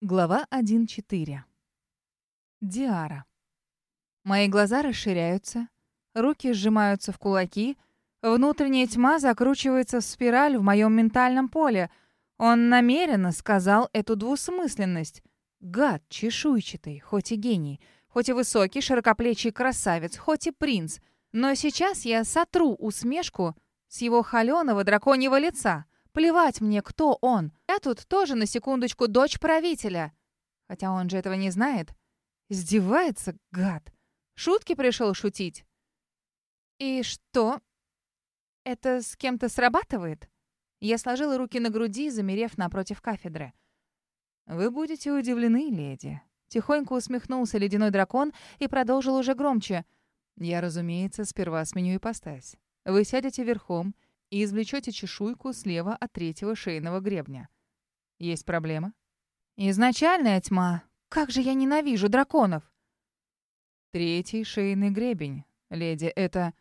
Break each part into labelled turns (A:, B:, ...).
A: Глава 1.4. Диара. Мои глаза расширяются, руки сжимаются в кулаки, внутренняя тьма закручивается в спираль в моем ментальном поле. Он намеренно сказал эту двусмысленность. Гад чешуйчатый, хоть и гений, хоть и высокий, широкоплечий красавец, хоть и принц. Но сейчас я сотру усмешку с его холеного драконьего лица — Плевать мне, кто он. Я тут тоже, на секундочку, дочь правителя. Хотя он же этого не знает. Издевается, гад. Шутки пришел шутить. И что? Это с кем-то срабатывает? Я сложила руки на груди, замерев напротив кафедры. «Вы будете удивлены, леди». Тихонько усмехнулся ледяной дракон и продолжил уже громче. «Я, разумеется, сперва сменю ипостась. Вы сядете верхом и извлечете чешуйку слева от третьего шейного гребня. Есть проблема? Изначальная тьма. Как же я ненавижу драконов. Третий шейный гребень, леди, это...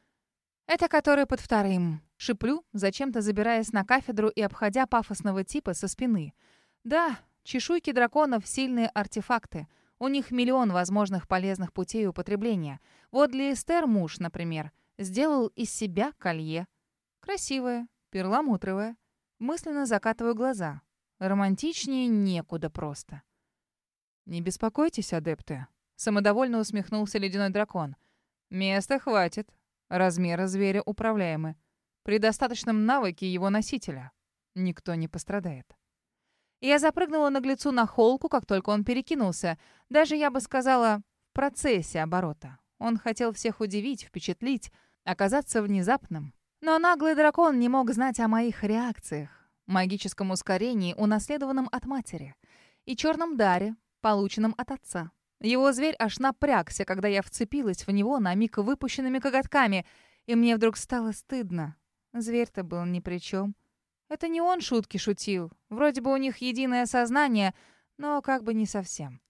A: Это который под вторым. Шиплю, зачем-то забираясь на кафедру и обходя пафосного типа со спины. Да, чешуйки драконов — сильные артефакты. У них миллион возможных полезных путей употребления. Вот для Эстер муж, например, сделал из себя колье — Красивая, перламутровая. Мысленно закатываю глаза. Романтичнее некуда просто. «Не беспокойтесь, адепты», — самодовольно усмехнулся ледяной дракон. «Места хватит. Размеры зверя управляемы. При достаточном навыке его носителя. Никто не пострадает». Я запрыгнула наглецу на холку, как только он перекинулся. Даже, я бы сказала, в процессе оборота. Он хотел всех удивить, впечатлить, оказаться внезапным, но наглый дракон не мог знать о моих реакциях, магическом ускорении, унаследованном от матери, и черном даре, полученном от отца. Его зверь аж напрягся, когда я вцепилась в него на миг выпущенными коготками, и мне вдруг стало стыдно. Зверь-то был ни при чем. Это не он шутки шутил. Вроде бы у них единое сознание, но как бы не совсем.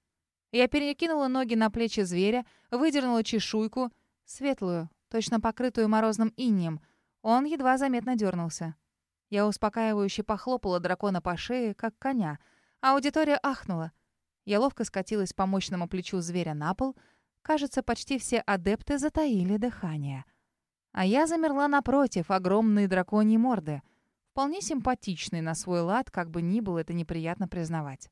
A: Я перекинула ноги на плечи зверя, выдернула чешуйку, светлую, точно покрытую морозным инеем, он едва заметно дернулся. Я успокаивающе похлопала дракона по шее, как коня. Аудитория ахнула. Я ловко скатилась по мощному плечу зверя на пол. Кажется, почти все адепты затаили дыхание. А я замерла напротив огромной драконьей морды. Вполне симпатичный на свой лад, как бы ни было это неприятно признавать.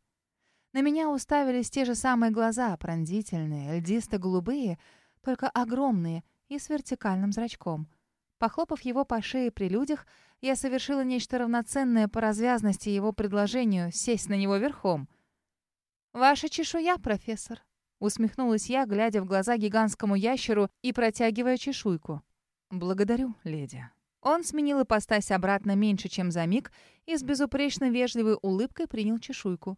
A: На меня уставились те же самые глаза, пронзительные, льдисто-голубые, только огромные и с вертикальным зрачком. Похлопав его по шее при людях, я совершила нечто равноценное по развязности его предложению сесть на него верхом. «Ваша чешуя, профессор», — усмехнулась я, глядя в глаза гигантскому ящеру и протягивая чешуйку. «Благодарю, леди». Он сменил ипостась обратно меньше, чем за миг, и с безупречно вежливой улыбкой принял чешуйку.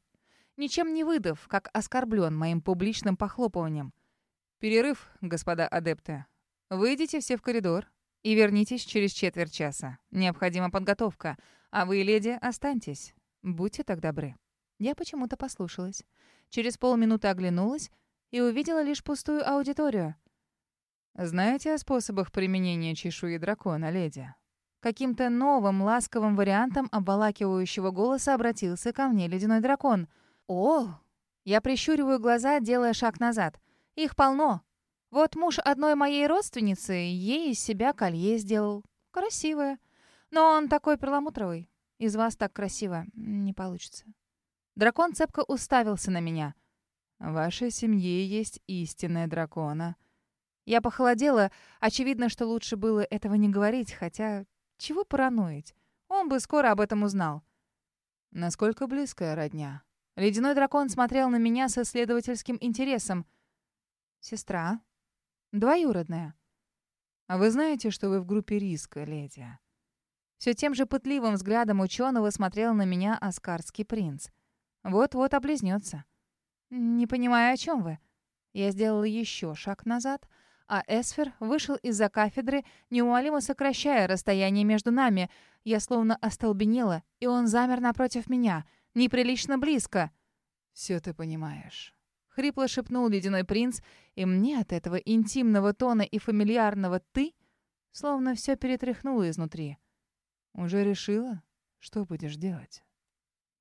A: Ничем не выдав, как оскорблен моим публичным похлопыванием. «Перерыв, господа адепты. Выйдите все в коридор. И вернитесь через четверть часа. Необходима подготовка. А вы, леди, останьтесь. Будьте так добры». Я почему-то послушалась. Через полминуты оглянулась и увидела лишь пустую аудиторию. «Знаете о способах применения чешуи дракона, леди?» Каким-то новым ласковым вариантом обволакивающего голоса обратился ко мне ледяной дракон. «О!» Я прищуриваю глаза, делая шаг назад. «Их полно. Вот муж одной моей родственницы ей из себя колье сделал. Красивое. Но он такой перламутровый. Из вас так красиво не получится. Дракон цепко уставился на меня. В вашей семье есть истинная дракона. Я похолодела. Очевидно, что лучше было этого не говорить, хотя чего параноить? Он бы скоро об этом узнал. Насколько близкая родня? Ледяной дракон смотрел на меня с исследовательским интересом. «Сестра», Двоюродная. А вы знаете, что вы в группе риска, леди? Все тем же пытливым взглядом ученого смотрел на меня Аскарский принц. Вот-вот облизнется. Не понимаю, о чем вы. Я сделала еще шаг назад, а Эсфер вышел из-за кафедры, неумолимо сокращая расстояние между нами. Я словно остолбенела, и он замер напротив меня, неприлично близко. «Все ты понимаешь». Хрипло шепнул ледяной принц, и мне от этого интимного тона и фамильярного «ты» словно все перетряхнуло изнутри. «Уже решила, что будешь делать?»